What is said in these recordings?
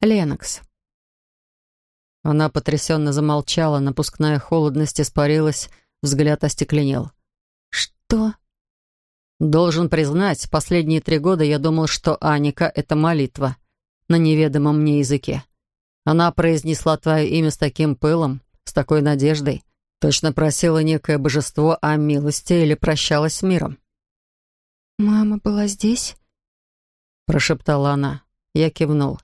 Ленокс. Она потрясенно замолчала, напускная холодность испарилась, взгляд остекленел. «Что?» «Должен признать, последние три года я думал, что Аника — это молитва на неведомом мне языке. Она произнесла твое имя с таким пылом, с такой надеждой. Точно просила некое божество о милости или прощалась с миром». «Мама была здесь?» прошептала она. Я кивнул.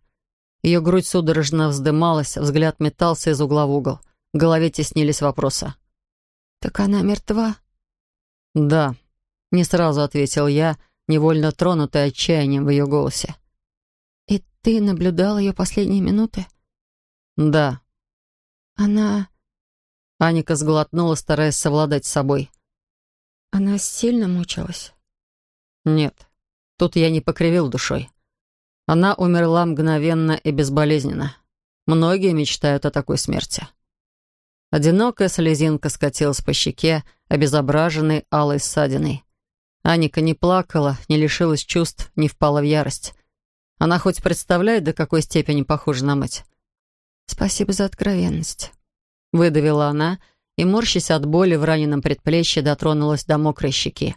Ее грудь судорожно вздымалась, взгляд метался из угла в угол. В голове теснились вопросы. «Так она мертва?» «Да», — не сразу ответил я, невольно тронутый отчаянием в ее голосе. «И ты наблюдал ее последние минуты?» «Да». «Она...» Аника сглотнула, стараясь совладать с собой. «Она сильно мучилась?» «Нет, Тут я не покривил душой. Она умерла мгновенно и безболезненно. Многие мечтают о такой смерти. Одинокая слезинка скатилась по щеке, обезображенной алой ссадиной. Аника не плакала, не лишилась чувств, не впала в ярость. Она хоть представляет, до какой степени похожа на мать? «Спасибо за откровенность», — выдавила она и, морщась от боли в раненом предплечье, дотронулась до мокрой щеки.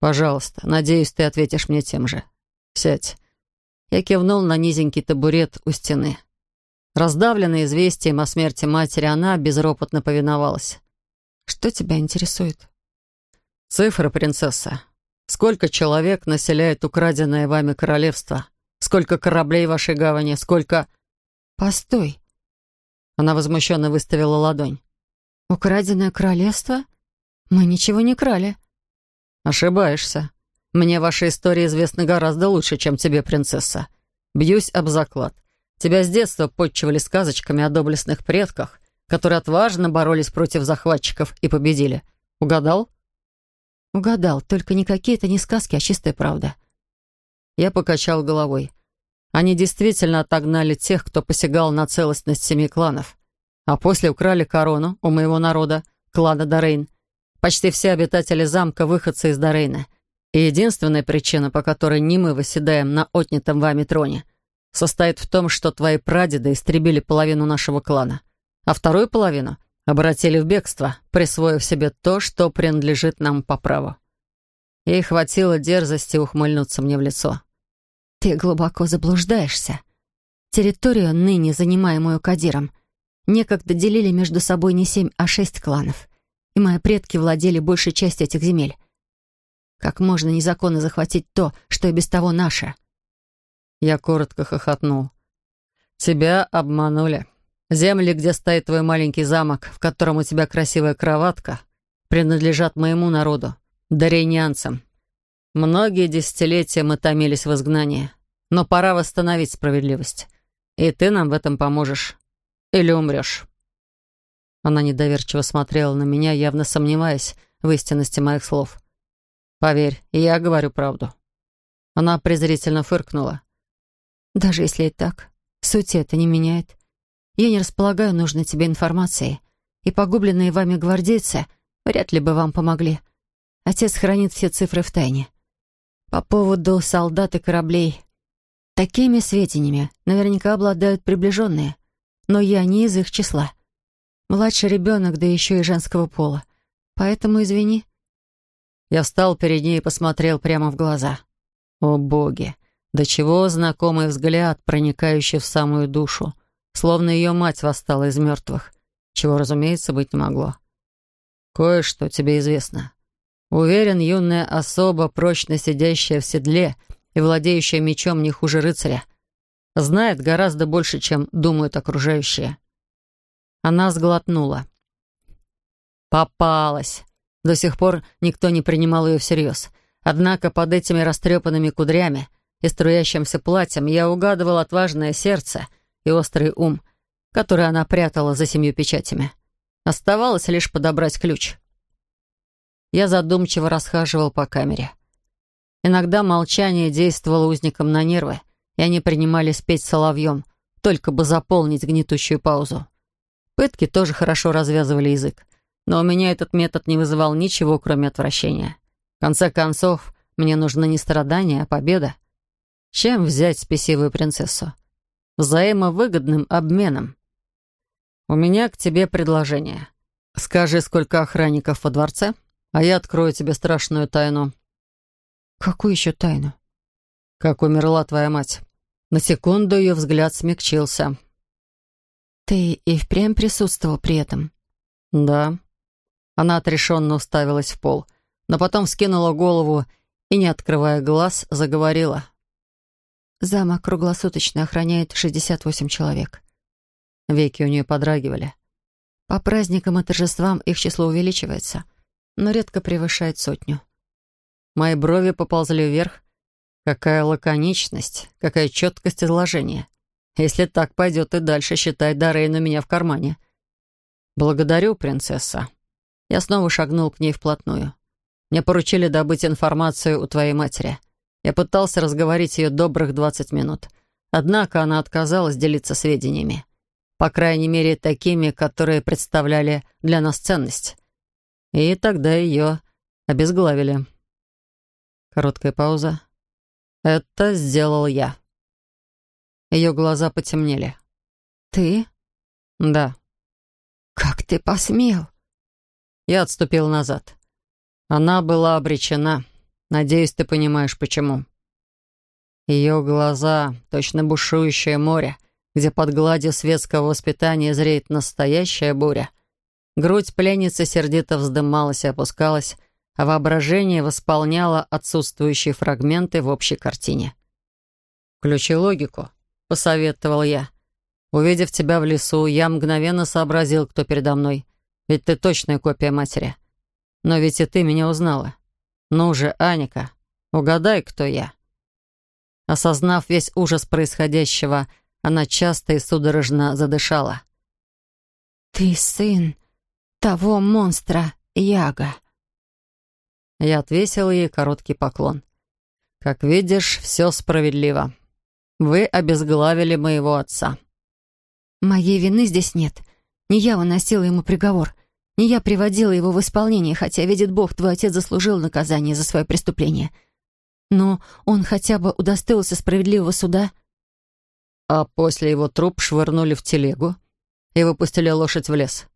«Пожалуйста, надеюсь, ты ответишь мне тем же. Сядь». Я кивнул на низенький табурет у стены. Раздавленная известием о смерти матери, она безропотно повиновалась. «Что тебя интересует?» «Цифра, принцесса. Сколько человек населяет украденное вами королевство? Сколько кораблей в вашей гавани? Сколько...» «Постой!» Она возмущенно выставила ладонь. «Украденное королевство? Мы ничего не крали». «Ошибаешься. Мне ваша история известна гораздо лучше, чем тебе, принцесса. Бьюсь об заклад. Тебя с детства подчивали сказочками о доблестных предках, которые отважно боролись против захватчиков и победили. Угадал?» «Угадал, только не какие-то не сказки, а чистая правда». Я покачал головой. Они действительно отогнали тех, кто посягал на целостность семи кланов. А после украли корону у моего народа, клана Дорейн, Почти все обитатели замка — выходцы из Дорейна. И единственная причина, по которой не мы выседаем на отнятом вами троне, состоит в том, что твои прадеды истребили половину нашего клана, а вторую половину обратили в бегство, присвоив себе то, что принадлежит нам по праву. Ей хватило дерзости ухмыльнуться мне в лицо. «Ты глубоко заблуждаешься. Территорию, ныне занимаемую Кадиром, некогда делили между собой не семь, а шесть кланов — и мои предки владели большей частью этих земель. Как можно незаконно захватить то, что и без того наше?» Я коротко хохотнул. «Тебя обманули. Земли, где стоит твой маленький замок, в котором у тебя красивая кроватка, принадлежат моему народу, дарейнянцам. Многие десятилетия мы томились в изгнании, но пора восстановить справедливость. И ты нам в этом поможешь. Или умрешь». Она недоверчиво смотрела на меня, явно сомневаясь в истинности моих слов. «Поверь, я говорю правду». Она презрительно фыркнула. «Даже если и так, сути это не меняет. Я не располагаю нужной тебе информацией, и погубленные вами гвардейцы вряд ли бы вам помогли. Отец хранит все цифры в тайне. По поводу солдат и кораблей. Такими сведениями наверняка обладают приближенные, но я не из их числа. Младший ребенок, да еще и женского пола. Поэтому извини». Я встал перед ней и посмотрел прямо в глаза. О боги! До чего знакомый взгляд, проникающий в самую душу, словно ее мать восстала из мертвых, чего, разумеется, быть не могло. Кое-что тебе известно. Уверен, юная особа, прочно сидящая в седле и владеющая мечом не хуже рыцаря, знает гораздо больше, чем думают окружающие. Она сглотнула. Попалась. До сих пор никто не принимал ее всерьез. Однако под этими растрепанными кудрями и струящимся платьем я угадывал отважное сердце и острый ум, который она прятала за семью печатями. Оставалось лишь подобрать ключ. Я задумчиво расхаживал по камере. Иногда молчание действовало узникам на нервы, и они принимали спеть соловьем, только бы заполнить гнетущую паузу. Пытки тоже хорошо развязывали язык. Но у меня этот метод не вызывал ничего, кроме отвращения. В конце концов, мне нужно не страдание, а победа. Чем взять спесивую принцессу? взаимовыгодным обменом. У меня к тебе предложение. Скажи, сколько охранников во дворце, а я открою тебе страшную тайну». «Какую еще тайну?» «Как умерла твоя мать». На секунду ее взгляд смягчился. «Ты и впрямь присутствовал при этом?» «Да». Она отрешенно уставилась в пол, но потом вскинула голову и, не открывая глаз, заговорила. «Замок круглосуточно охраняет 68 человек». Веки у нее подрагивали. По праздникам и торжествам их число увеличивается, но редко превышает сотню. Мои брови поползли вверх. Какая лаконичность, какая четкость изложения. Если так пойдет и дальше, считай, Дорейн у меня в кармане. Благодарю, принцесса. Я снова шагнул к ней вплотную. Мне поручили добыть информацию у твоей матери. Я пытался разговорить ее добрых двадцать минут. Однако она отказалась делиться сведениями. По крайней мере, такими, которые представляли для нас ценность. И тогда ее обезглавили. Короткая пауза. Это сделал я. Ее глаза потемнели. «Ты?» «Да». «Как ты посмел?» Я отступил назад. Она была обречена. Надеюсь, ты понимаешь, почему. Ее глаза, точно бушующее море, где под гладью светского воспитания зреет настоящая буря. Грудь пленницы сердито вздымалась и опускалась, а воображение восполняло отсутствующие фрагменты в общей картине. «Включи логику», — посоветовал я. «Увидев тебя в лесу, я мгновенно сообразил, кто передо мной. Ведь ты точная копия матери. Но ведь и ты меня узнала. Ну же, Аника, угадай, кто я». Осознав весь ужас происходящего, — она часто и судорожно задышала. «Ты сын того монстра Яга». Я отвесил ей короткий поклон. «Как видишь, все справедливо. Вы обезглавили моего отца». «Моей вины здесь нет. Не я выносила ему приговор. Не я приводила его в исполнение, хотя, видит Бог, твой отец заслужил наказание за свое преступление. Но он хотя бы удостоился справедливого суда» а после его труп швырнули в телегу и выпустили лошадь в лес.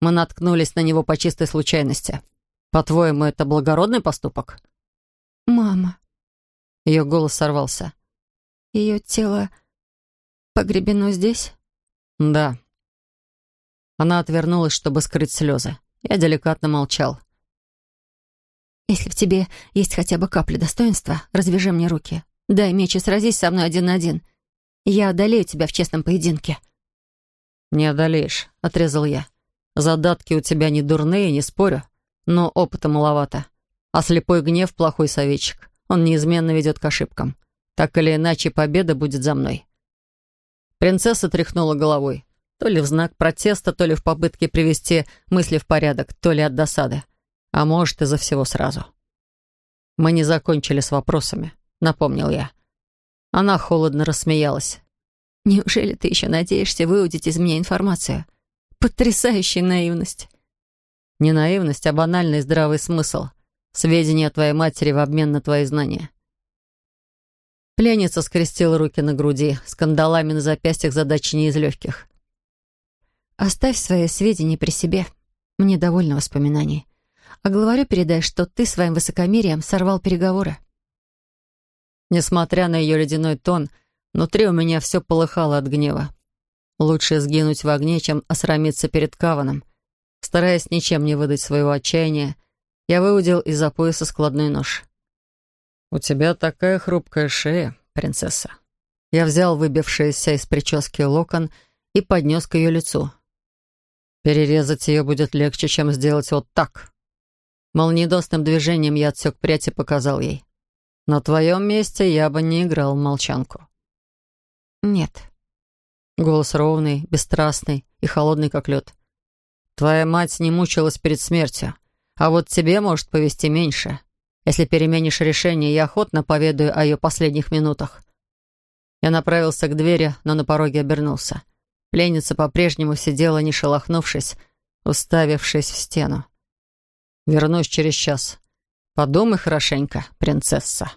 Мы наткнулись на него по чистой случайности. По-твоему, это благородный поступок? Мама. Ее голос сорвался. Ее тело погребено здесь? Да. Она отвернулась, чтобы скрыть слезы. Я деликатно молчал. «Если в тебе есть хотя бы капля достоинства, развяжи мне руки. Дай меч и сразись со мной один на один. Я одолею тебя в честном поединке». «Не одолеешь», — отрезал я. «Задатки у тебя не дурные, не спорю, но опыта маловато. А слепой гнев — плохой советчик. Он неизменно ведет к ошибкам. Так или иначе, победа будет за мной». Принцесса тряхнула головой. То ли в знак протеста, то ли в попытке привести мысли в порядок, то ли от досады. А может, из-за всего сразу. «Мы не закончили с вопросами», — напомнил я. Она холодно рассмеялась. «Неужели ты еще надеешься выудить из меня информацию? Потрясающая наивность!» «Не наивность, а банальный здравый смысл. Сведения о твоей матери в обмен на твои знания». Пленница скрестила руки на груди, скандалами на запястьях задачи не из легких. «Оставь свои сведения при себе. Мне довольно воспоминаний. А главарю передай, что ты своим высокомерием сорвал переговоры». Несмотря на ее ледяной тон, внутри у меня все полыхало от гнева. Лучше сгинуть в огне, чем осрамиться перед Каваном. Стараясь ничем не выдать своего отчаяния, я выудил из-за пояса складной нож. «У тебя такая хрупкая шея, принцесса». Я взял выбившийся из прически локон и поднес к ее лицу. Перерезать ее будет легче, чем сделать вот так. Молниеносным движением я отсек прядь и показал ей. На твоем месте я бы не играл в молчанку». «Нет». Голос ровный, бесстрастный и холодный, как лед. «Твоя мать не мучилась перед смертью, а вот тебе может повести меньше. Если переменишь решение, я охотно поведаю о ее последних минутах». Я направился к двери, но на пороге обернулся. Пленница по-прежнему сидела, не шелохнувшись, уставившись в стену. «Вернусь через час», Подумай хорошенько, принцесса.